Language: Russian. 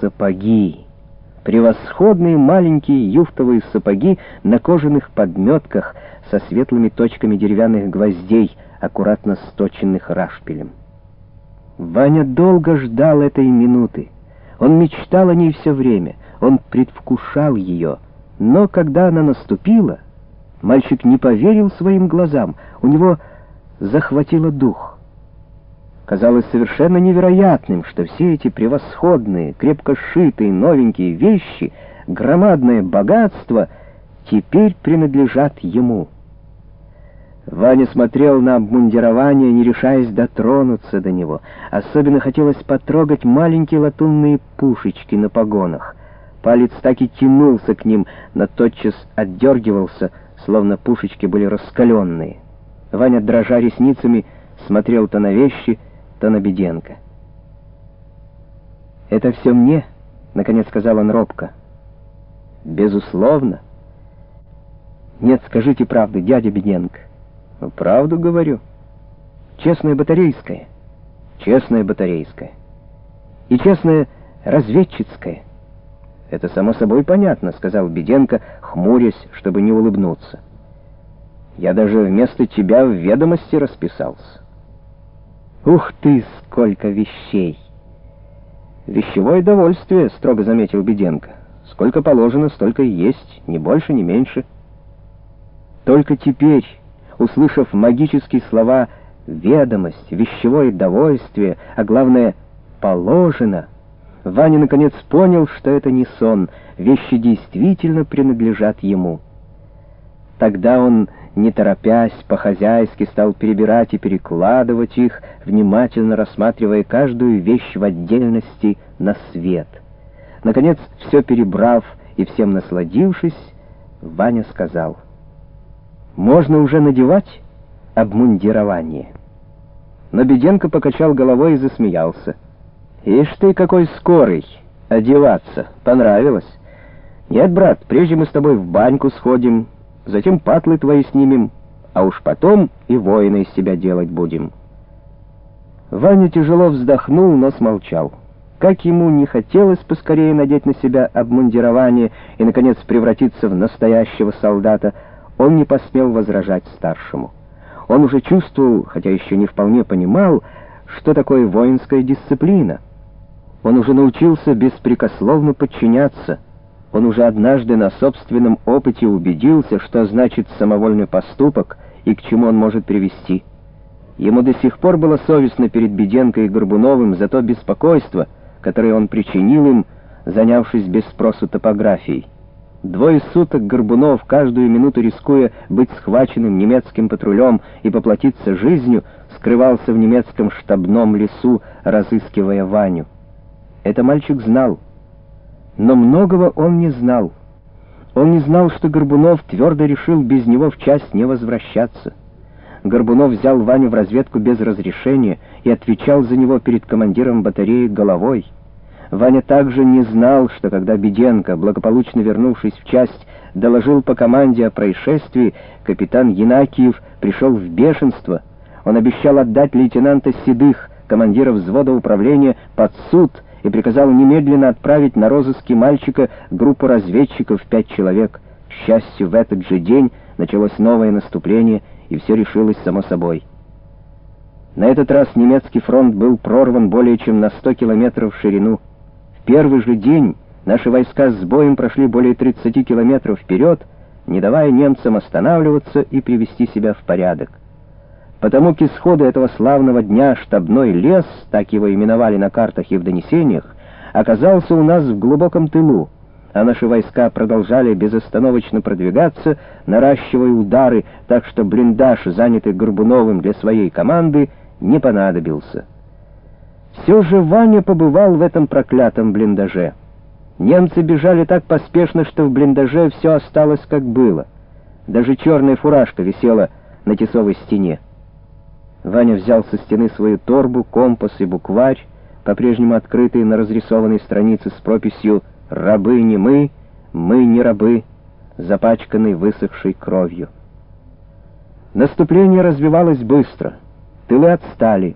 сапоги. Превосходные маленькие юфтовые сапоги на кожаных подметках со светлыми точками деревянных гвоздей, аккуратно сточенных рашпилем. Ваня долго ждал этой минуты. Он мечтал о ней все время, он предвкушал ее. Но когда она наступила, мальчик не поверил своим глазам, у него захватило дух. Казалось совершенно невероятным, что все эти превосходные, крепко сшитые, новенькие вещи, громадное богатство теперь принадлежат ему. Ваня смотрел на обмундирование, не решаясь дотронуться до него. Особенно хотелось потрогать маленькие латунные пушечки на погонах. Палец так и тянулся к ним, но тотчас отдергивался, словно пушечки были раскаленные. Ваня, дрожа ресницами, смотрел то на вещи, то на Беденко. «Это все мне?» — наконец сказал он робко. «Безусловно». «Нет, скажите правду, дядя Беденко». Ну, «Правду говорю. Честная батарейская». «Честная батарейская». «И честная разведчицкая». «Это само собой понятно», — сказал Беденко, хмурясь, чтобы не улыбнуться. «Я даже вместо тебя в ведомости расписался». Ух ты, сколько вещей! Вещевое довольствие, строго заметил Беденко. Сколько положено, столько и есть, ни больше, ни меньше. Только теперь, услышав магические слова «ведомость», «вещевое довольствие», а главное «положено», Ваня наконец понял, что это не сон, вещи действительно принадлежат ему. Тогда он не торопясь, по-хозяйски стал перебирать и перекладывать их, внимательно рассматривая каждую вещь в отдельности на свет. Наконец, все перебрав и всем насладившись, Ваня сказал, «Можно уже надевать обмундирование». Но Беденко покачал головой и засмеялся. «Ишь ты какой скорый! Одеваться! Понравилось!» «Нет, брат, прежде мы с тобой в баньку сходим, затем патлы твои снимем, а уж потом и воина из себя делать будем». Ваня тяжело вздохнул, но смолчал. Как ему не хотелось поскорее надеть на себя обмундирование и, наконец, превратиться в настоящего солдата, он не посмел возражать старшему. Он уже чувствовал, хотя еще не вполне понимал, что такое воинская дисциплина. Он уже научился беспрекословно подчиняться — он уже однажды на собственном опыте убедился, что значит самовольный поступок и к чему он может привести. Ему до сих пор было совестно перед Беденко и Горбуновым за то беспокойство, которое он причинил им, занявшись без спросу топографией. Двое суток Горбунов, каждую минуту рискуя быть схваченным немецким патрулем и поплатиться жизнью, скрывался в немецком штабном лесу, разыскивая Ваню. Это мальчик знал — но многого он не знал. Он не знал, что Горбунов твердо решил без него в часть не возвращаться. Горбунов взял Ваню в разведку без разрешения и отвечал за него перед командиром батареи головой. Ваня также не знал, что когда Беденко, благополучно вернувшись в часть, доложил по команде о происшествии, капитан Янакиев пришел в бешенство. Он обещал отдать лейтенанта Седых, командира взвода управления, под суд — и приказал немедленно отправить на розыски мальчика группу разведчиков пять человек. К счастью, в этот же день началось новое наступление, и все решилось само собой. На этот раз немецкий фронт был прорван более чем на 100 километров в ширину. В первый же день наши войска с боем прошли более 30 километров вперед, не давая немцам останавливаться и привести себя в порядок потому к исходу этого славного дня штабной лес, так его именовали на картах и в донесениях, оказался у нас в глубоком тылу, а наши войска продолжали безостановочно продвигаться, наращивая удары, так что блиндаж, занятый Горбуновым для своей команды, не понадобился. Все же Ваня побывал в этом проклятом блиндаже. Немцы бежали так поспешно, что в блиндаже все осталось как было. Даже черная фуражка висела на тесовой стене. Ваня взял со стены свою торбу, компас и букварь, по-прежнему открытые на разрисованной странице с прописью «Рабы не мы, мы не рабы», запачканной высохшей кровью. Наступление развивалось быстро, тылы отстали,